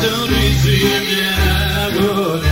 Don't reach the end of the road.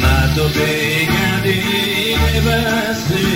Μ' α το πέι κατή εβαστή.